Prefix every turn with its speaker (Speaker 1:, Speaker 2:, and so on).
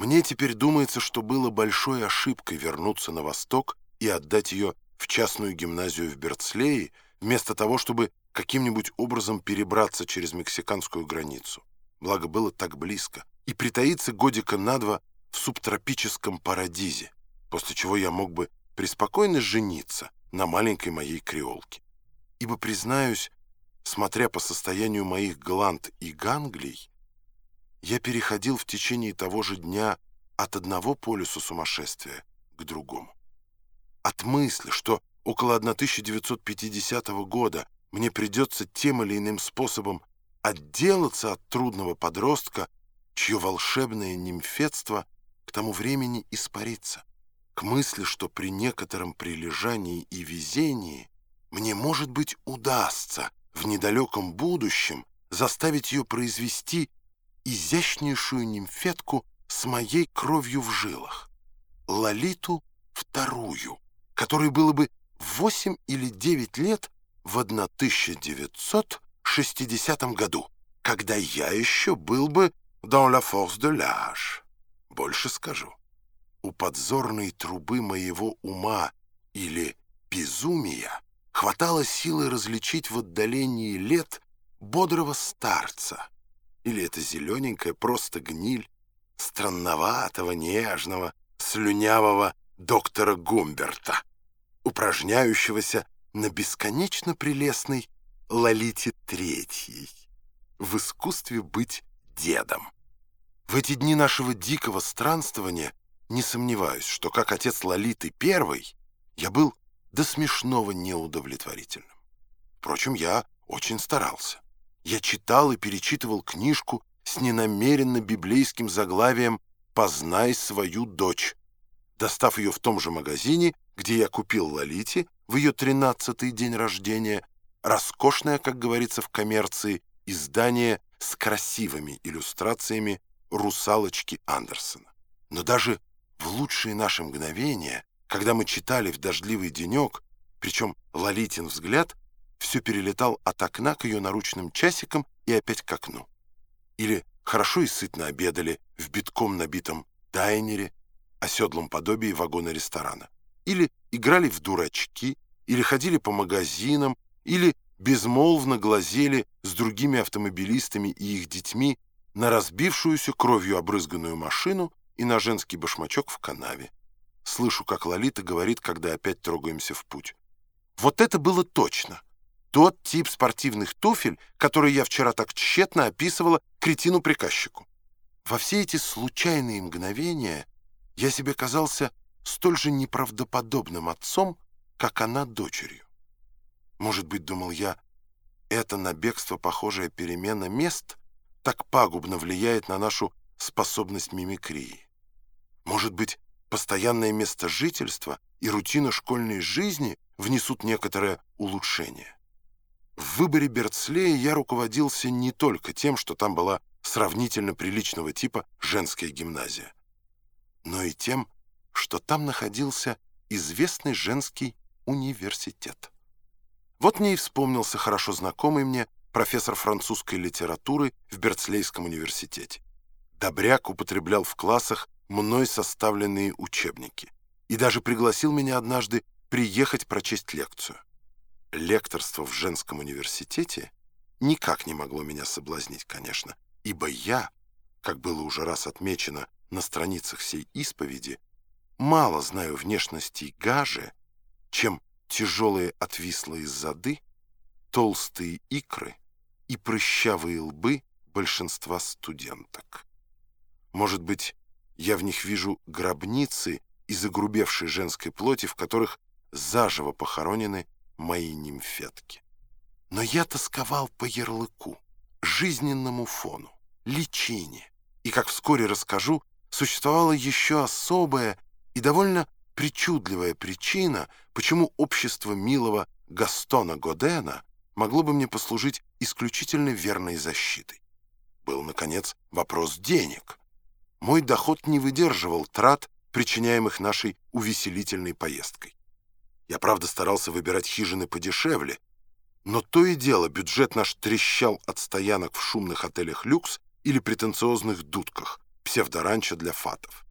Speaker 1: Мне теперь думается, что было большой ошибкой вернуться на восток и отдать ее в частную гимназию в Берцлее, вместо того, чтобы каким-нибудь образом перебраться через мексиканскую границу. Благо было так близко. И притаиться годика на два в субтропическом парадизе, после чего я мог бы преспокойно жениться на маленькой моей креолке. Ибо, признаюсь, смотря по состоянию моих гланд и ганглий, я переходил в течение того же дня от одного полюса сумасшествия к другому. От мысли, что около 1950 года мне придется тем или иным способом отделаться от трудного подростка, чье волшебное нимфетство к тому времени испарится, к мысли, что при некотором прилежании и везении мне, может быть, удастся в недалеком будущем заставить ее произвести изящнейшую нимфетку с моей кровью в жилах, Лолиту вторую, которой было бы 8 или 9 лет в 1960 году, когда я еще был бы dans la force de l'âge. Больше скажу. У подзорной трубы моего ума или безумия хватало силы различить в отдалении лет бодрого старца. Или это зелененькая просто гниль странноватого, нежного, слюнявого доктора Гумберта, упражняющегося на бесконечно прелестной Лолите Третьей в искусстве быть дедом. В эти дни нашего дикого странствования не сомневаюсь, что как отец Лолиты Первой я был до смешного неудовлетворительным. Впрочем, я очень старался. Я читал и перечитывал книжку с ненамеренно библейским заглавием «Познай свою дочь», достав ее в том же магазине, где я купил Лолите в ее тринадцатый день рождения, роскошное, как говорится в коммерции, издание с красивыми иллюстрациями «Русалочки Андерсона». Но даже в лучшие наши мгновения, когда мы читали в дождливый денек, причем Лолитин взгляд все перелетал от окна к ее наручным часикам и опять к окну. Или хорошо и сытно обедали в битком набитом дайнере, оседлом подобии вагона ресторана. Или играли в дурачки, или ходили по магазинам, или безмолвно глазели с другими автомобилистами и их детьми на разбившуюся кровью обрызганную машину и на женский башмачок в канаве. Слышу, как Лолита говорит, когда опять трогаемся в путь. Вот это было точно. Тот тип спортивных туфель, который я вчера так тщетно описывала кретину-приказчику. Во все эти случайные мгновения я себе казался столь же неправдоподобным отцом, как она дочерью. Может быть, думал я, это на бегство похожая перемена мест так пагубно влияет на нашу способность мимикрии. Может быть, постоянное место жительства и рутина школьной жизни внесут некоторое улучшение. В выборе Берцлея я руководился не только тем, что там была сравнительно приличного типа женская гимназия, но и тем, что там находился известный женский университет. Вот мне и вспомнился хорошо знакомый мне профессор французской литературы в Берцлейском университете. Добряк употреблял в классах мной составленные учебники и даже пригласил меня однажды приехать прочесть лекцию лекторство в женском университете никак не могло меня соблазнить, конечно, ибо я, как было уже раз отмечено на страницах всей исповеди, мало знаю внешности гаже, чем тяжелые отвислые зады, толстые икры и прыщавые лбы большинства студенток. Может быть, я в них вижу гробницы из огрубевшей женской плоти, в которых заживо похоронены мои нимфетки. Но я тосковал по ярлыку, жизненному фону, личине. И, как вскоре расскажу, существовала еще особая и довольно причудливая причина, почему общество милого Гастона Годена могло бы мне послужить исключительно верной защитой. Был, наконец, вопрос денег. Мой доход не выдерживал трат, причиняемых нашей увеселительной поездкой. Я, правда, старался выбирать хижины подешевле, но то и дело бюджет наш трещал от стоянок в шумных отелях «Люкс» или претенциозных дудках, псевдоранчо для фатов.